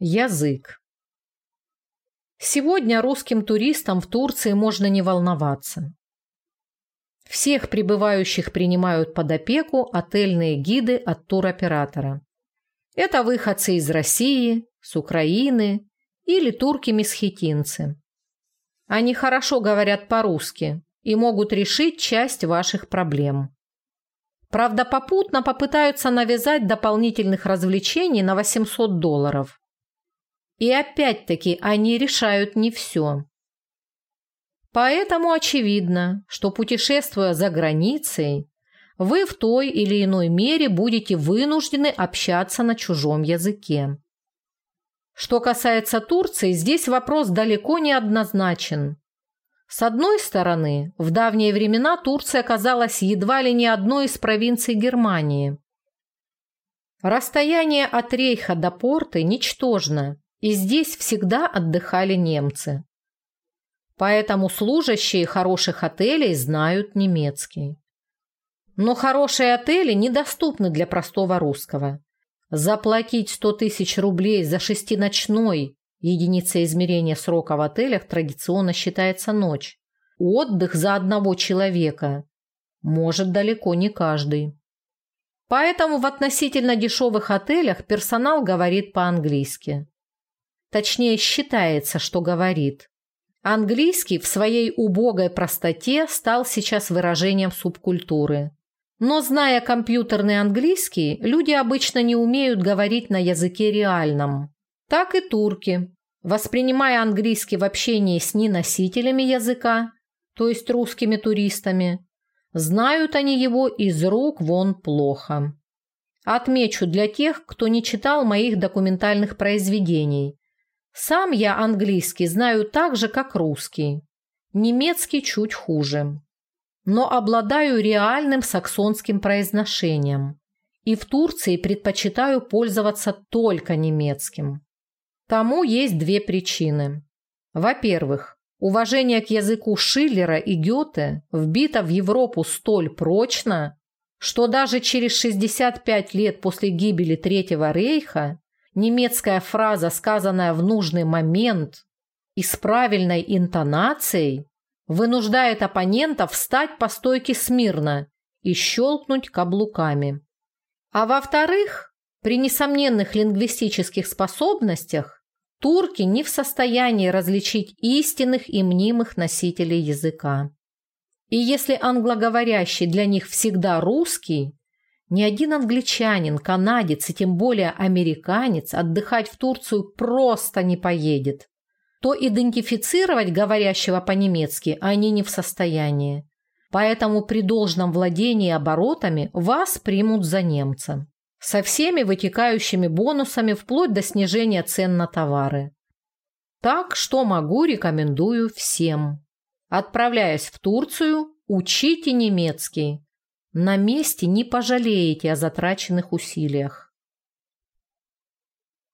Язык. Сегодня русским туристам в Турции можно не волноваться. Всех прибывающих принимают под опеку отельные гиды от туроператора. Это выходцы из России, с Украины или турки-месхетинцы. Они хорошо говорят по-русски и могут решить часть ваших проблем. Правда, попутно попытаются навязать дополнительных развлечений на 800 долларов. И опять-таки они решают не все. Поэтому очевидно, что путешествуя за границей, вы в той или иной мере будете вынуждены общаться на чужом языке. Что касается Турции, здесь вопрос далеко не однозначен. С одной стороны, в давние времена Турция казалась едва ли не одной из провинций Германии. Расстояние от Рейха до Порты ничтожно, и здесь всегда отдыхали немцы. Поэтому служащие хороших отелей знают немецкий. Но хорошие отели недоступны для простого русского. Заплатить 100 тысяч рублей за шестиночной, единица измерения срока в отелях традиционно считается ночь, отдых за одного человека может далеко не каждый. Поэтому в относительно дешевых отелях персонал говорит по-английски. Точнее, считается, что говорит. Английский в своей убогой простоте стал сейчас выражением субкультуры. Но зная компьютерный английский, люди обычно не умеют говорить на языке реальном. Так и турки, воспринимая английский в общении с неносителями языка, то есть русскими туристами, знают они его из рук вон плохо. Отмечу для тех, кто не читал моих документальных произведений. Сам я английский знаю так же, как русский. Немецкий чуть хуже но обладаю реальным саксонским произношением и в Турции предпочитаю пользоваться только немецким. Тому есть две причины. Во-первых, уважение к языку Шиллера и Гёте вбито в Европу столь прочно, что даже через 65 лет после гибели Третьего рейха немецкая фраза, сказанная в нужный момент и с правильной интонацией, вынуждает оппонента встать по стойке смирно и щелкнуть каблуками. А во-вторых, при несомненных лингвистических способностях турки не в состоянии различить истинных и мнимых носителей языка. И если англоговорящий для них всегда русский, ни один англичанин, канадец и тем более американец отдыхать в Турцию просто не поедет то идентифицировать говорящего по-немецки они не в состоянии. Поэтому при должном владении оборотами вас примут за немца. Со всеми вытекающими бонусами вплоть до снижения цен на товары. Так что могу, рекомендую всем. Отправляясь в Турцию, учите немецкий. На месте не пожалеете о затраченных усилиях.